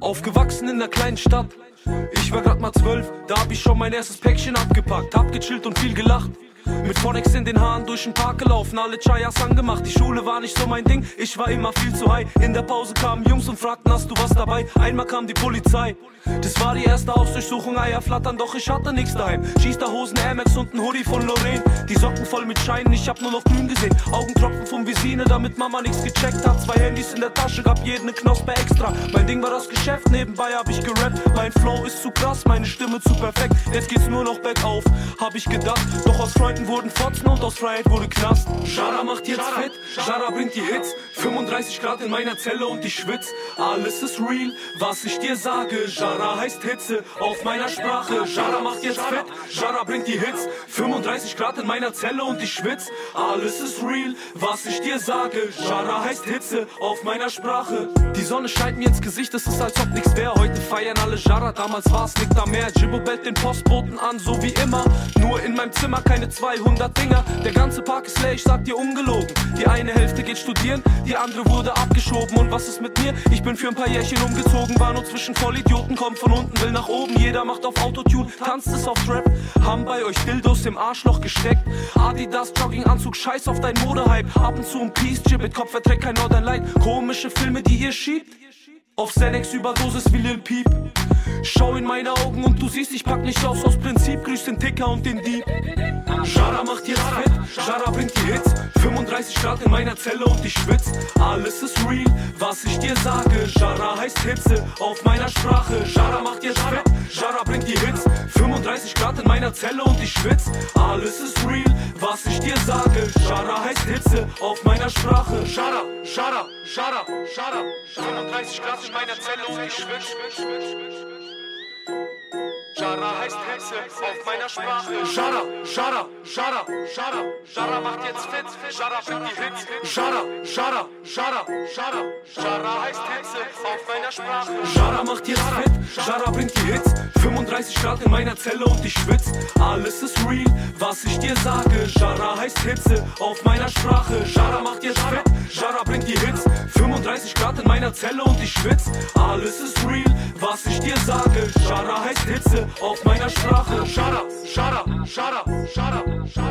Aufgewachsen in einer kleinen Stadt. Ich war grad mal zwölf, da hab ich schon mein erstes Päckchen abgepackt. Hab gechillt und viel gelacht. Mit Phonics in den Haaren durch den Park gelaufen, alle Chayas angemacht. Die Schule war nicht so mein Ding, ich war immer viel zu high. In der Pause kamen Jungs und fragten, hast du was dabei? Einmal kam die Polizei. Das war die erste Hausdurchsuchung, Eier flattern, doch ich hatte nichts daheim. Schießter Hosen, Air Max und ein Hoodie von Lorraine. Die Socken voll mit Scheinen, ich hab nur noch grün gesehen. Augentropfen vom Visine, damit Mama nichts gecheckt hat. Zwei Handys in der Tasche, gab jeden ne Knospe extra. Mein Ding war das Geschäft, nebenbei hab ich gerappt. Mein Flow ist zu krass, meine Stimme zu perfekt. Jetzt geht's nur noch bergauf, hab ich gedacht. Doch aus Freunden wurden Fotzen und aus Freiheit wurde Knast. Shara macht jetzt fit, Shara bringt die Hits. 35 Grad in meiner Zelle und ich schwitz. Alles ist real, was ich dir sage. Shara heißt Hitze auf meiner Sprache. Shara macht jetzt fit, Shara bringt die Hits. 35 Grad in meiner Zelle und ich schwitz. Alles ist real, was ich dir sage. Shara heißt Hitze auf meiner Sprache. Die Sonne scheint mir ins Gesicht, es ist als ob nichts wäre. Heute feiern alle Jara, damals war's nicht da mehr. Jibbo bellt den Postboten an, so wie immer. Nur meinem Zimmer keine 200 Dinger. Der ganze Park ist leer, ich sag dir ungelogen. Die eine Hälfte geht studieren, die andere wurde abgeschoben. Und was ist mit mir? Ich bin für ein paar Jährchen umgezogen, war nur zwischen Vollidioten, kommt von unten, will nach oben. Jeder macht auf Autotune, tanzt es auf Trap. Haben bei euch Dildos im Arschloch gesteckt. Adidas, Jogginganzug, scheiß auf dein Modehype. Ab und zu ein Peace-Chip, mit Kopf verträgt kein Northern Light. Komische Filme, die ihr schiebt. Auf Xanax Überdosis wie Lil Peep. Schau in meine Augen und du siehst, ich pack nicht aus aus Prinzip. Grüß den Ticker und den Dieb. Jara macht jetzt fit, Jara bringt die Hits. 35 Grad in meiner Zelle und ich schwitz. Alles ist real, was ich dir sage. Jara heißt Hitze auf meiner Sprache. Jara macht jetzt fit, Jara bringt die Hits. 35 Grad in meiner Zelle und ich schwitz. Alles ist real, was ich dir sage. Jara heißt Hitze auf meiner Sprache. Jara, Jara, Jara, Jara. 35 Grad in meiner Zelle und ich schwitz. Jara heißt Hexe auf meiner Sprache. Jara, Jara, Jara, Jara, Jara macht jetzt fit, Jara bringt die Hits. Jara, Jara, Jara, Jara, Jara heißt Hexe auf meiner Sprache. Jara macht jetzt fit, Jara bringt die Hits. 35 Grad in meiner Zelle und ich schwitz. Alles ist real, was ich dir sage. Jara heißt Hitze auf meiner Sprache. Jara macht jetzt fit, Jara bringt die Hits. 35 Grad in meiner Zelle und ich schwitz. Alles ist was ich dir sage. Jara heißt Hitze auf meiner Sprache. Shut up, shut up, shut up, shut up, shut